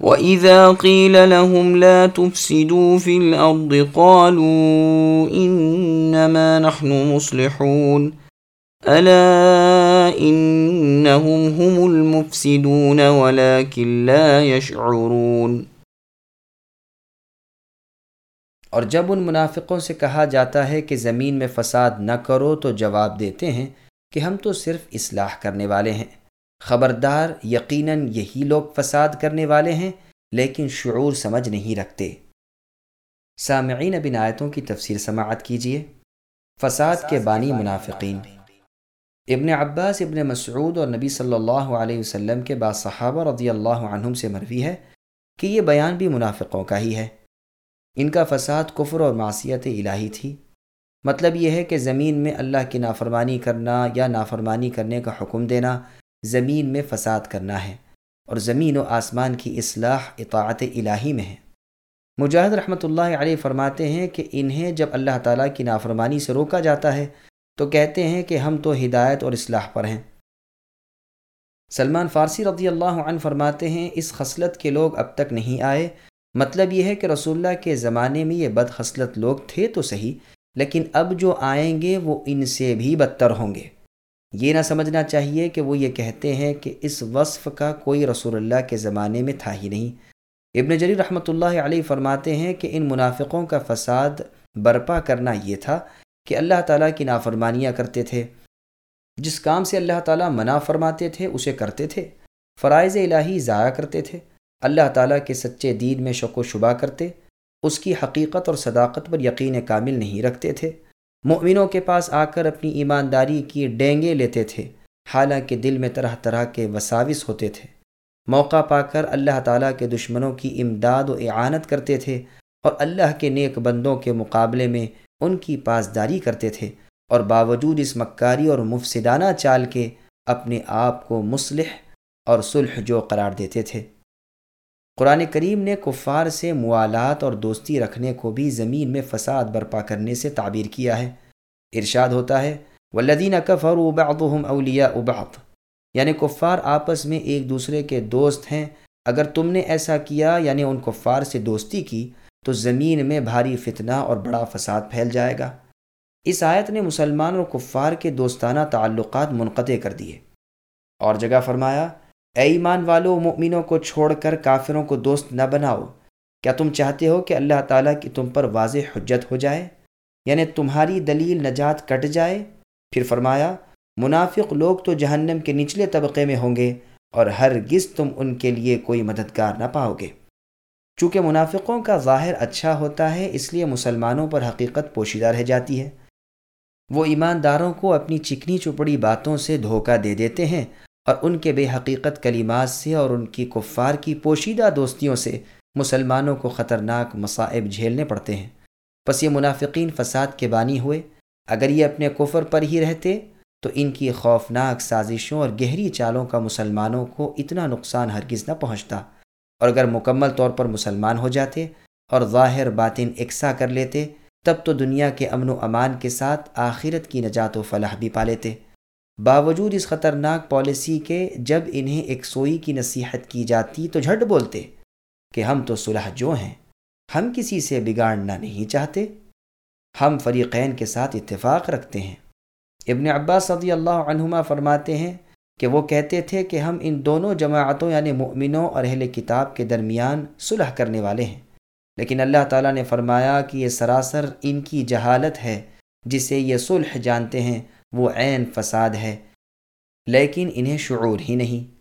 وَإِذَا قِيلَ لَهُمْ لَا تُفْسِدُوا فِي الْأَرْضِ قَالُوا إِنَّمَا نَحْنُ مُصْلِحُونَ أَلَا إِنَّهُمْ هُمُ الْمُفْسِدُونَ وَلَكِنْ لَا يَشْعُرُونَ اور جب ان منافقوں سے کہا جاتا ہے کہ زمین میں فساد نہ کرو تو جواب دیتے ہیں کہ ہم تو صرف اصلاح کرنے والے ہیں۔ خبردار یقیناً یہی لوگ فساد کرنے والے ہیں، لیکن شعور سمجھ نہیں رکھتے۔ سامعین ابن آیتوں کی تفسیر سماعت کیجیے فساد کے بانی منافقین۔ ابن عباس، ابن مسعود اور نبی صلی اللہ علیہ وسلم کے بعض صحابہ رضی اللہ عنہم سے مروی ہے کہ یہ بیان بھی منافقوں کا ہی ہے۔ ان کا فساد کفر اور معصیت الہی تھی۔ مطلب یہ ہے کہ زمین میں اللہ کی نافرمانی کرنا یا نافرمانی کرنے کا حکم دینا زمین میں فساد کرنا ہے اور زمین و آسمان کی اصلاح اطاعت الہی میں ہے۔ مجاہد رحمۃ اللہ علیہ فرماتے ہیں کہ انہیں جب اللہ تعالیٰ کی نافرمانی سے روکا جاتا ہے تو کہتے ہیں کہ ہم تو ہدایت اور اصلاح پر ہیں۔ سلمان فارسی رضی اللہ عنہ فرماتے ہیں، اس خصلت کے لوگ اب تک نہیں آئے۔ مطلب یہ ہے کہ رسول اللہ کے زمانے میں یہ بد خصلت لوگ تھے تو صحیح، لیکن اب جو آئیں گے وہ ان سے بھی بدتر ہوں گے۔ یہ نہ سمجھنا چاہیے کہ وہ یہ کہتے ہیں کہ اس وصف کا کوئی رسول اللہ کے زمانے میں تھا ہی نہیں۔ ابن جری رحمۃ اللہ علیہ فرماتے ہیں کہ ان منافقوں کا فساد برپا کرنا یہ تھا کہ اللہ تعالیٰ کی نافرمانیاں کرتے تھے۔ جس کام سے اللہ تعالیٰ منع فرماتے تھے، اسے کرتے تھے۔ فرائض الہی ضائع کرتے تھے۔ اللہ تعالیٰ کے سچے دین میں شک و شبہ کرتے۔ اس کی حقیقت اور صداقت پر یقین کامل نہیں رکھتے تھے۔ مؤمنوں کے پاس آ کر اپنی ایمانداری کی ڈینگے لیتے تھے، حالانکہ دل میں طرح طرح کے وساوس ہوتے تھے۔ موقع پا کر اللہ تعالیٰ کے دشمنوں کی امداد و اعانت کرتے تھے اور اللہ کے نیک بندوں کے مقابلے میں ان کی پاسداری کرتے تھے اور باوجود اس مکاری اور مفسدانہ چال کے اپنے آپ کو مصلح اور صلح جو قرار دیتے تھے۔ قرآن کریم نے کفار سے موالات اور دوستی رکھنے کو بھی زمین میں فساد برپا کرنے سے تعبیر کیا ہے۔ ارشاد ہوتا ہے ولدین کفر بعضهم اولیاء بعض۔ یعنی کفار آپس میں ایک دوسرے کے دوست ہیں۔ اگر تم نے ایسا کیا یعنی ان کفار سے دوستی کی، تو زمین میں بھاری فتنہ اور بڑا فساد پھیل جائے گا۔ اس آیت نے مسلمان اور کفار کے دوستانہ تعلقات منقطع کر دیے۔ اور جگہ فرمایا اے ایمان والو مؤمنوں کو چھوڑ کر کافروں کو دوست نہ بناؤ۔ کیا تم چاہتے ہو کہ اللہ تعالیٰ کی تم پر واضح حجت ہو جائے؟ یعنی تمہاری دلیل نجات کٹ جائے؟ پھر فرمایا، منافق لوگ تو جہنم کے نچلے طبقے میں ہوں گے اور ہر گز تم ان کے لیے کوئی مددگار نہ پاؤ گے۔ چونکہ منافقوں کا ظاہر اچھا ہوتا ہے، اس لیے مسلمانوں پر حقیقت پوشیدہ رہ جاتی ہے۔ وہ ایمانداروں کو اپنی چکنی چپڑی باتوں سے دھوکہ دے دیتے ہیں اور ان کے بے حقیقت کلمات سے اور ان کی کفار کی پوشیدہ دوستیوں سے مسلمانوں کو خطرناک مصائب جھیلنے پڑتے ہیں۔ پس یہ منافقین فساد کے بانی ہوئے۔ اگر یہ اپنے کفر پر ہی رہتے، تو ان کی خوفناک سازشوں اور گہری چالوں کا مسلمانوں کو اتنا نقصان ہرگز نہ پہنچتا۔ اور اگر مکمل طور پر مسلمان ہو جاتے اور ظاہر باطن اکسا کر لیتے، تب تو دنیا کے امن و امان کے ساتھ آخرت کی نجات و فلاح بھی پا لیتے۔ باوجود اس خطرناک پالیسی کے جب انہیں ایک سوئی کی نصیحت کی جاتی تو جھٹ بولتے کہ ہم تو صلح جو ہیں، ہم کسی سے بگاڑنا نہیں چاہتے۔ ہم فریقین کے ساتھ اتفاق رکھتے ہیں۔ ابن عباس صدی اللہ عنہما فرماتے ہیں کہ وہ کہتے تھے کہ ہم ان دونوں جماعتوں یعنی مؤمنوں اور اہل کتاب کے درمیان صلح کرنے والے ہیں۔ لیکن اللہ تعالیٰ نے فرمایا کہ یہ سراسر ان کی جہالت ہے، جسے یہ صلح جانتے ہیں۔ وہ عین فساد ہے لیکن انہیں شعور ہی نہیں۔